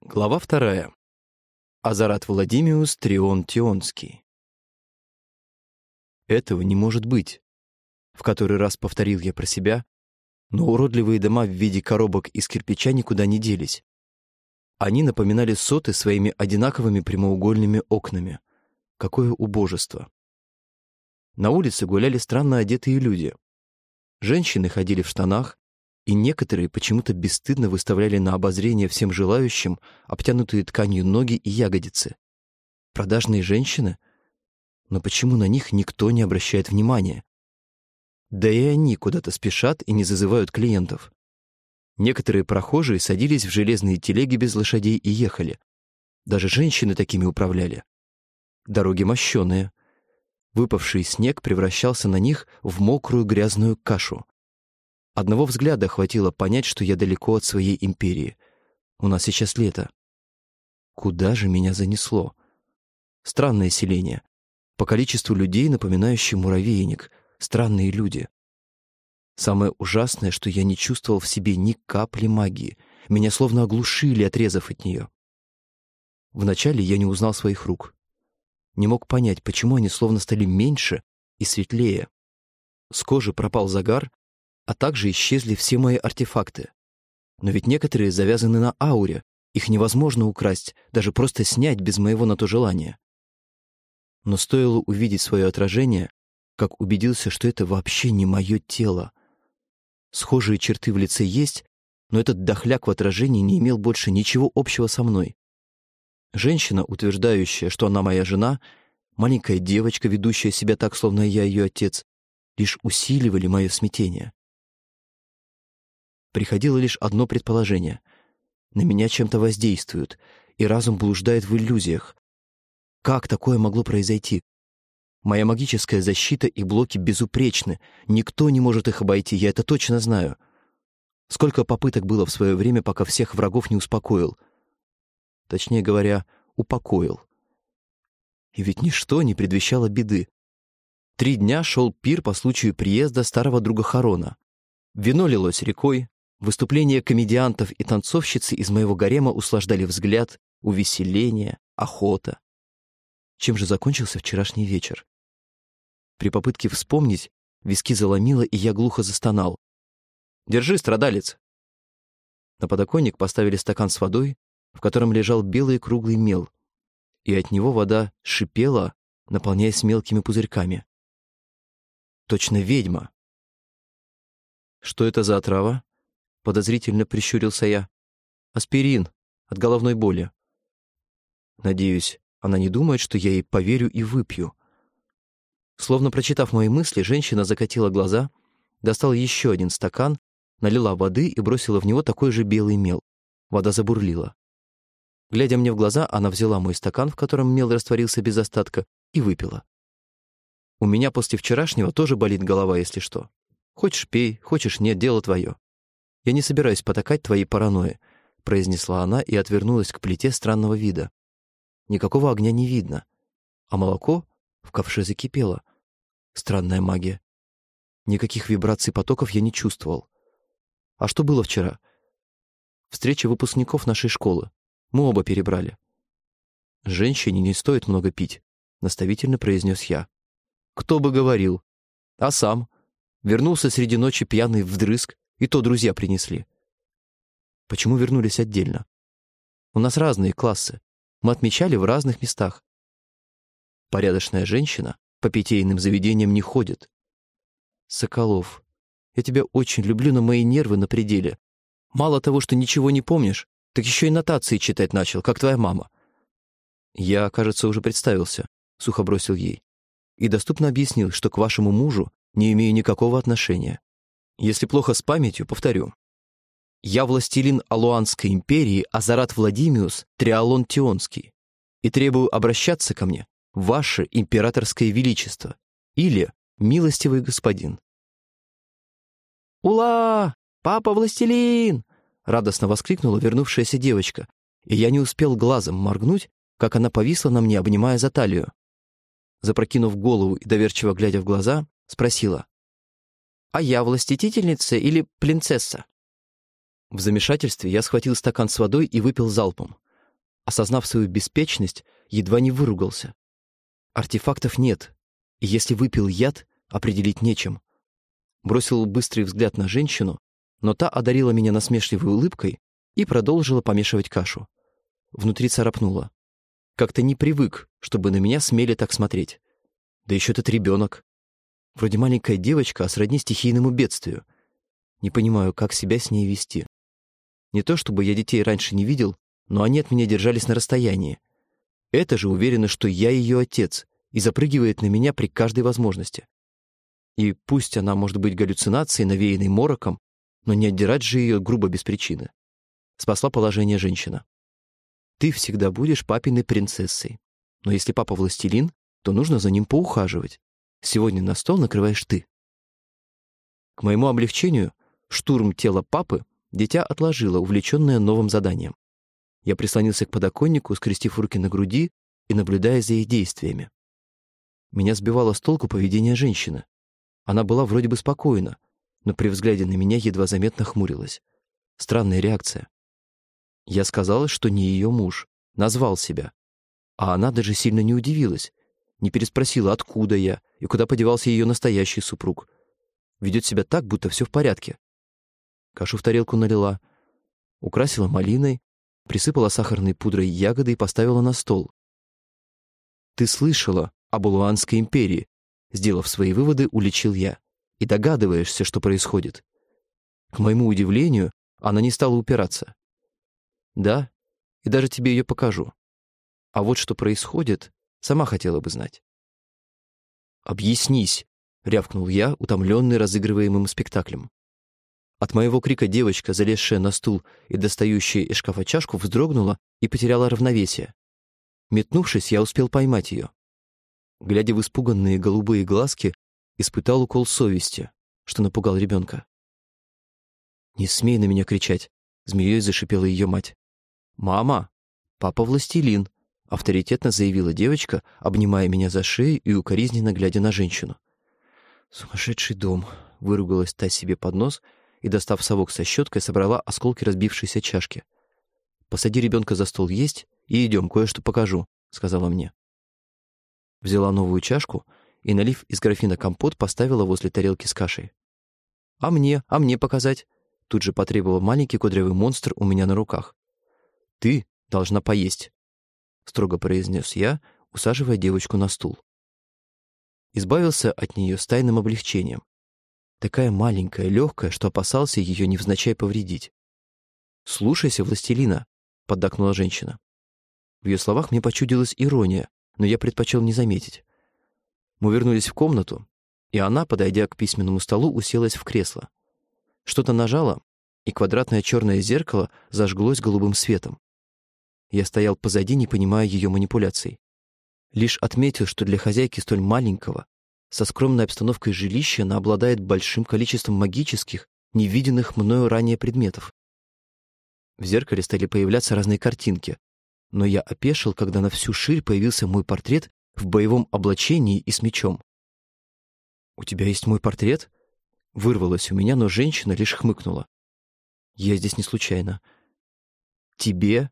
Глава вторая. Азарат Владимиус Трион Тионский. Этого не может быть. В который раз повторил я про себя, но уродливые дома в виде коробок из кирпича никуда не делись. Они напоминали соты своими одинаковыми прямоугольными окнами. Какое убожество. На улице гуляли странно одетые люди. Женщины ходили в штанах, и некоторые почему-то бесстыдно выставляли на обозрение всем желающим обтянутые тканью ноги и ягодицы. Продажные женщины? Но почему на них никто не обращает внимания? Да и они куда-то спешат и не зазывают клиентов. Некоторые прохожие садились в железные телеги без лошадей и ехали. Даже женщины такими управляли. Дороги мощеные. Выпавший снег превращался на них в мокрую грязную кашу. Одного взгляда хватило понять, что я далеко от своей империи. У нас сейчас лето. Куда же меня занесло? Странное селение. По количеству людей, напоминающее муравейник. Странные люди. Самое ужасное, что я не чувствовал в себе ни капли магии. Меня словно оглушили, отрезав от нее. Вначале я не узнал своих рук. Не мог понять, почему они словно стали меньше и светлее. С кожи пропал загар, а также исчезли все мои артефакты. Но ведь некоторые завязаны на ауре, их невозможно украсть, даже просто снять без моего на то желания. Но стоило увидеть свое отражение, как убедился, что это вообще не мое тело. Схожие черты в лице есть, но этот дохляк в отражении не имел больше ничего общего со мной. Женщина, утверждающая, что она моя жена, маленькая девочка, ведущая себя так, словно я ее отец, лишь усиливали мое смятение приходило лишь одно предположение. На меня чем-то воздействуют, и разум блуждает в иллюзиях. Как такое могло произойти? Моя магическая защита и блоки безупречны. Никто не может их обойти, я это точно знаю. Сколько попыток было в свое время, пока всех врагов не успокоил. Точнее говоря, упокоил. И ведь ничто не предвещало беды. Три дня шел пир по случаю приезда старого друга Харона. Вино лилось рекой, Выступления комедиантов и танцовщицы из моего гарема услаждали взгляд, увеселение, охота. Чем же закончился вчерашний вечер? При попытке вспомнить, виски заломило, и я глухо застонал. «Держи, страдалец!» На подоконник поставили стакан с водой, в котором лежал белый круглый мел, и от него вода шипела, наполняясь мелкими пузырьками. Точно ведьма. Что это за отрава? Подозрительно прищурился я. Аспирин от головной боли. Надеюсь, она не думает, что я ей поверю и выпью. Словно прочитав мои мысли, женщина закатила глаза, достала еще один стакан, налила воды и бросила в него такой же белый мел. Вода забурлила. Глядя мне в глаза, она взяла мой стакан, в котором мел растворился без остатка, и выпила. У меня после вчерашнего тоже болит голова, если что. Хочешь — пей, хочешь — нет, дело твое. «Я не собираюсь потакать твоей паранойи», — произнесла она и отвернулась к плите странного вида. Никакого огня не видно, а молоко в ковше закипело. Странная магия. Никаких вибраций потоков я не чувствовал. А что было вчера? Встреча выпускников нашей школы. Мы оба перебрали. «Женщине не стоит много пить», — наставительно произнес я. «Кто бы говорил? А сам? Вернулся среди ночи пьяный вдрызг, и то друзья принесли. Почему вернулись отдельно? У нас разные классы. Мы отмечали в разных местах. Порядочная женщина по питейным заведениям не ходит. Соколов, я тебя очень люблю, но мои нервы на пределе. Мало того, что ничего не помнишь, так еще и нотации читать начал, как твоя мама. Я, кажется, уже представился, сухо бросил ей. И доступно объяснил, что к вашему мужу не имею никакого отношения. Если плохо с памятью, повторю. Я властелин Алуанской империи Азарат Владимиус Триалон Тионский и требую обращаться ко мне, ваше императорское величество или милостивый господин. «Ула! Папа властелин!» — радостно воскликнула вернувшаяся девочка, и я не успел глазом моргнуть, как она повисла на мне, обнимая за талию. Запрокинув голову и доверчиво глядя в глаза, спросила. А я властительница или принцесса?» В замешательстве я схватил стакан с водой и выпил залпом. осознав свою беспечность, едва не выругался. Артефактов нет, и если выпил яд, определить нечем. Бросил быстрый взгляд на женщину, но та одарила меня насмешливой улыбкой и продолжила помешивать кашу. Внутри царапнуло. Как-то не привык, чтобы на меня смели так смотреть. Да еще этот ребенок. Вроде маленькая девочка, а сродни стихийному бедствию. Не понимаю, как себя с ней вести. Не то чтобы я детей раньше не видел, но они от меня держались на расстоянии. Это же уверена, что я ее отец, и запрыгивает на меня при каждой возможности. И пусть она может быть галлюцинацией, навеянной мороком, но не отдирать же ее грубо без причины. Спасла положение женщина. Ты всегда будешь папиной принцессой. Но если папа властелин, то нужно за ним поухаживать. Сегодня на стол накрываешь ты. К моему облегчению, штурм тела папы дитя отложило, увлеченное новым заданием. Я прислонился к подоконнику, скрестив руки на груди и наблюдая за их действиями. Меня сбивало с толку поведение женщины. Она была вроде бы спокойна, но при взгляде на меня едва заметно хмурилась. Странная реакция. Я сказал, что не ее муж, назвал себя. А она даже сильно не удивилась, не переспросила, откуда я и куда подевался ее настоящий супруг. Ведет себя так, будто все в порядке. Кашу в тарелку налила, украсила малиной, присыпала сахарной пудрой ягоды и поставила на стол. «Ты слышала об Улуанской империи?» Сделав свои выводы, уличил я. «И догадываешься, что происходит?» К моему удивлению, она не стала упираться. «Да, и даже тебе ее покажу. А вот что происходит, сама хотела бы знать». «Объяснись!» — рявкнул я, утомленный разыгрываемым спектаклем. От моего крика девочка, залезшая на стул и достающая из шкафа чашку, вздрогнула и потеряла равновесие. Метнувшись, я успел поймать ее. Глядя в испуганные голубые глазки, испытал укол совести, что напугал ребенка. «Не смей на меня кричать!» — змеей зашипела ее мать. «Мама! Папа властелин!» — авторитетно заявила девочка, обнимая меня за шею и укоризненно глядя на женщину. «Сумасшедший дом!» — выругалась та себе под нос и, достав совок со щеткой, собрала осколки разбившейся чашки. «Посади ребенка за стол есть и идем, кое-что покажу», — сказала мне. Взяла новую чашку и, налив из графина компот, поставила возле тарелки с кашей. «А мне? А мне показать?» Тут же потребовал маленький кудрявый монстр у меня на руках. «Ты должна поесть», — строго произнес я, усаживая девочку на стул. Избавился от нее с тайным облегчением. Такая маленькая, легкая, что опасался ее невзначай повредить. «Слушайся, властелина», — поддакнула женщина. В ее словах мне почудилась ирония, но я предпочел не заметить. Мы вернулись в комнату, и она, подойдя к письменному столу, уселась в кресло. Что-то нажала, и квадратное черное зеркало зажглось голубым светом. Я стоял позади, не понимая ее манипуляций. Лишь отметил, что для хозяйки столь маленького, со скромной обстановкой жилища она обладает большим количеством магических, невиденных мною ранее предметов. В зеркале стали появляться разные картинки, но я опешил, когда на всю ширь появился мой портрет в боевом облачении и с мечом. «У тебя есть мой портрет?» Вырвалось у меня, но женщина лишь хмыкнула. «Я здесь не случайно. Тебе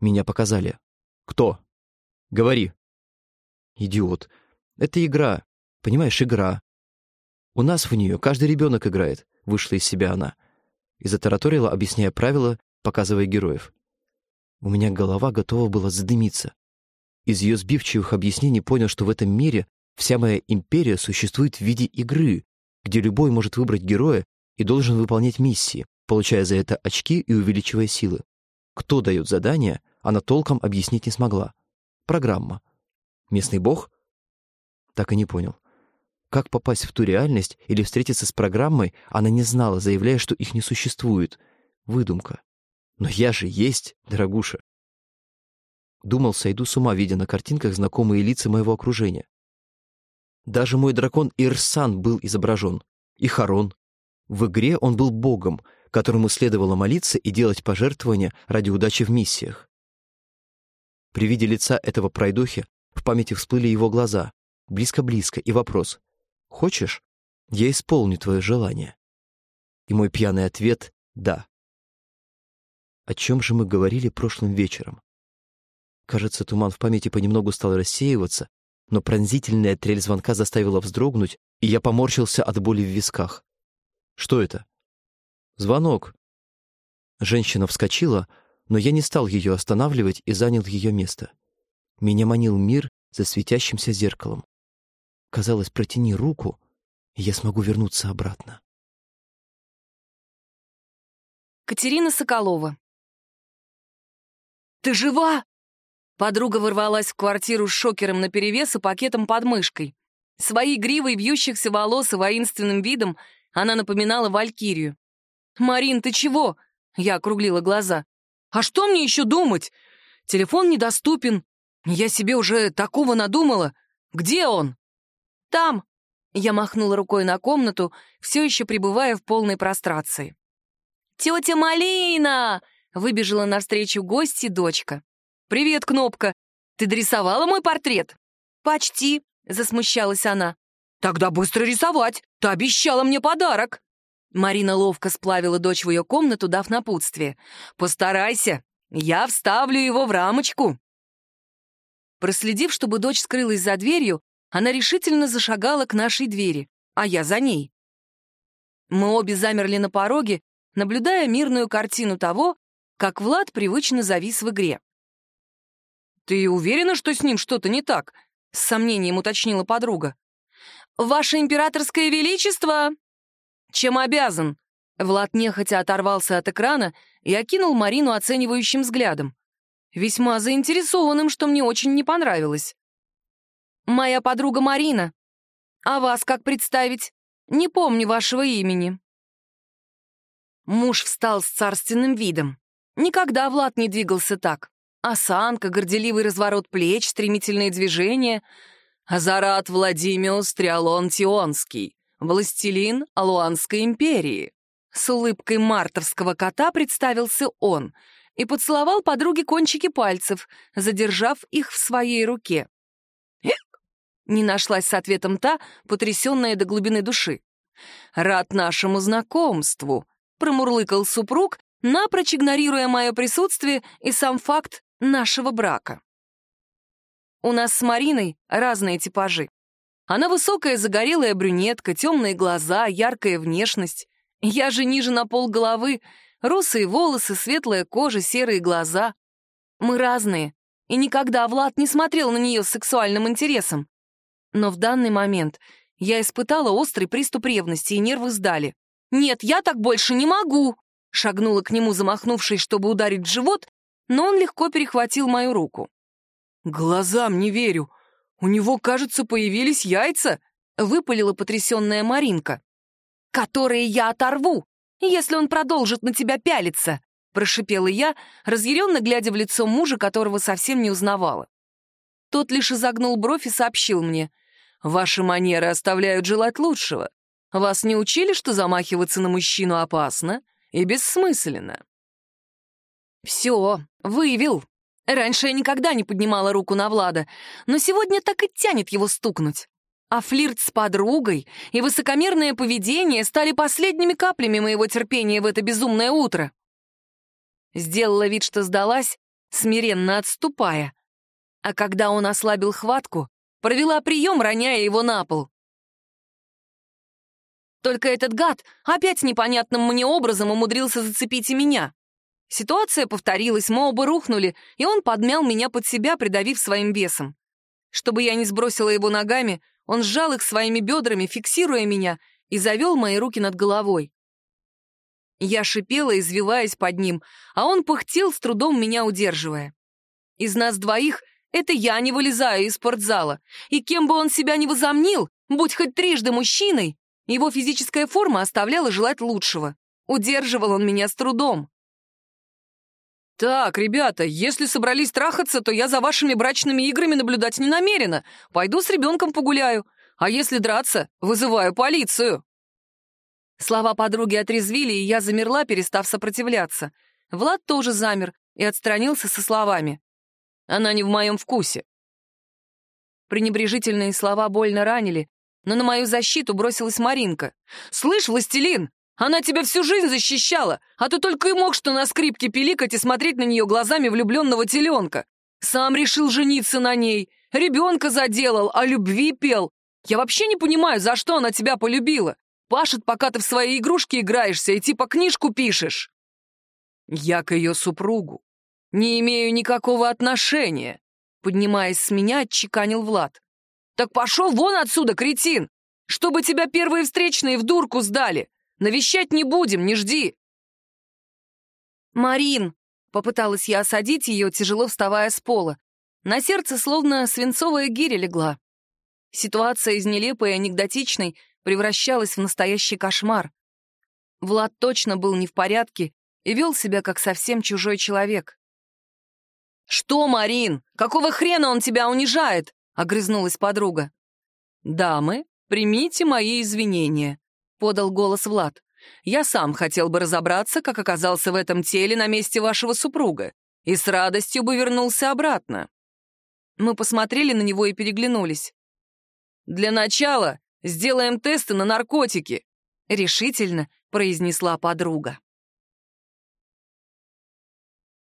меня показали. Кто? Говори». «Идиот. Это игра. Понимаешь, игра. У нас в нее каждый ребенок играет», — вышла из себя она. И затараторила, объясняя правила, показывая героев. У меня голова готова была задымиться. Из ее сбивчивых объяснений понял, что в этом мире вся моя империя существует в виде игры, где любой может выбрать героя и должен выполнять миссии, получая за это очки и увеличивая силы. Кто дает задания, она толком объяснить не смогла. Программа. Местный бог? Так и не понял. Как попасть в ту реальность или встретиться с программой, она не знала, заявляя, что их не существует. Выдумка. Но я же есть, дорогуша. Думал, сойду с ума, видя на картинках знакомые лица моего окружения. Даже мой дракон Ирсан был изображен. И Харон. В игре он был богом, которому следовало молиться и делать пожертвования ради удачи в миссиях. При виде лица этого пройдохи в памяти всплыли его глаза, близко-близко, и вопрос «Хочешь? Я исполню твое желание». И мой пьяный ответ «Да». О чем же мы говорили прошлым вечером? Кажется, туман в памяти понемногу стал рассеиваться, но пронзительная трель звонка заставила вздрогнуть, и я поморщился от боли в висках. Что это? Звонок. Женщина вскочила, но я не стал ее останавливать и занял ее место. Меня манил мир за светящимся зеркалом. Казалось, протяни руку, и я смогу вернуться обратно. Катерина Соколова. «Ты жива?» Подруга ворвалась в квартиру с шокером наперевес и пакетом под мышкой. Своей гривой вьющихся волос и воинственным видом она напоминала валькирию. «Марин, ты чего?» — я округлила глаза. «А что мне еще думать? Телефон недоступен. Я себе уже такого надумала. Где он?» «Там!» — я махнула рукой на комнату, все еще пребывая в полной прострации. «Тетя Малина!» — выбежала навстречу гости дочка. «Привет, Кнопка! Ты дорисовала мой портрет?» «Почти», — засмущалась она. «Тогда быстро рисовать! Ты обещала мне подарок!» Марина ловко сплавила дочь в ее комнату, дав напутствие. «Постарайся, я вставлю его в рамочку!» Проследив, чтобы дочь скрылась за дверью, она решительно зашагала к нашей двери, а я за ней. Мы обе замерли на пороге, наблюдая мирную картину того, как Влад привычно завис в игре. «Ты уверена, что с ним что-то не так?» — с сомнением уточнила подруга. «Ваше императорское величество!» «Чем обязан?» Влад нехотя оторвался от экрана и окинул Марину оценивающим взглядом. Весьма заинтересованным, что мне очень не понравилось. «Моя подруга Марина. А вас как представить? Не помню вашего имени». Муж встал с царственным видом. Никогда Влад не двигался так. Осанка, горделивый разворот плеч, стремительные движения. Азарат Владимиус Триалон Тионский, властелин Алуанской империи. С улыбкой мартерского кота представился он и поцеловал подруге кончики пальцев, задержав их в своей руке. Не нашлась с ответом та, потрясенная до глубины души. «Рад нашему знакомству», — промурлыкал супруг, напрочь игнорируя мое присутствие и сам факт нашего брака. У нас с Мариной разные типажи. Она высокая загорелая брюнетка, темные глаза, яркая внешность. Я же ниже на пол головы, русые волосы, светлая кожа, серые глаза. Мы разные, и никогда Влад не смотрел на нее с сексуальным интересом. Но в данный момент я испытала острый приступ ревности, и нервы сдали. «Нет, я так больше не могу!» Шагнула к нему, замахнувшись, чтобы ударить в живот, но он легко перехватил мою руку. «Глазам не верю! У него, кажется, появились яйца!» — выпалила потрясенная Маринка. «Которые я оторву, если он продолжит на тебя пялиться!» — прошипела я, разъяренно глядя в лицо мужа, которого совсем не узнавала. Тот лишь изогнул бровь и сообщил мне. «Ваши манеры оставляют желать лучшего. Вас не учили, что замахиваться на мужчину опасно и бессмысленно?» «Все, выявил. Раньше я никогда не поднимала руку на Влада, но сегодня так и тянет его стукнуть. А флирт с подругой и высокомерное поведение стали последними каплями моего терпения в это безумное утро. Сделала вид, что сдалась, смиренно отступая. А когда он ослабил хватку, провела прием, роняя его на пол. Только этот гад опять непонятным мне образом умудрился зацепить и меня. Ситуация повторилась, мы оба рухнули, и он подмял меня под себя, придавив своим весом. Чтобы я не сбросила его ногами, он сжал их своими бедрами, фиксируя меня, и завел мои руки над головой. Я шипела, извиваясь под ним, а он пыхтел, с трудом меня удерживая. Из нас двоих это я не вылезаю из спортзала, и кем бы он себя ни возомнил, будь хоть трижды мужчиной, его физическая форма оставляла желать лучшего. Удерживал он меня с трудом. «Так, ребята, если собрались трахаться, то я за вашими брачными играми наблюдать не намерена. Пойду с ребенком погуляю. А если драться, вызываю полицию». Слова подруги отрезвили, и я замерла, перестав сопротивляться. Влад тоже замер и отстранился со словами. «Она не в моем вкусе». Пренебрежительные слова больно ранили, но на мою защиту бросилась Маринка. «Слышь, властелин, она тебя всю жизнь защищала, а ты только и мог что на скрипке пиликать и смотреть на нее глазами влюбленного теленка. Сам решил жениться на ней, ребенка заделал, о любви пел. Я вообще не понимаю, за что она тебя полюбила. Пашет, пока ты в свои игрушки играешься и типа книжку пишешь. Я к ее супругу не имею никакого отношения, поднимаясь с меня, отчеканил Влад. Так пошел вон отсюда, кретин! Чтобы тебя первые встречные в дурку сдали. Навещать не будем, не жди. Марин, попыталась я осадить ее, тяжело вставая с пола. На сердце словно свинцовая гиря легла. Ситуация из нелепой и анекдотичной превращалась в настоящий кошмар. Влад точно был не в порядке и вел себя как совсем чужой человек. «Что, Марин? Какого хрена он тебя унижает?» — огрызнулась подруга. «Дамы, примите мои извинения», — подал голос Влад. «Я сам хотел бы разобраться, как оказался в этом теле на месте вашего супруга, и с радостью бы вернулся обратно». Мы посмотрели на него и переглянулись. «Для начала сделаем тесты на наркотики», — решительно произнесла подруга.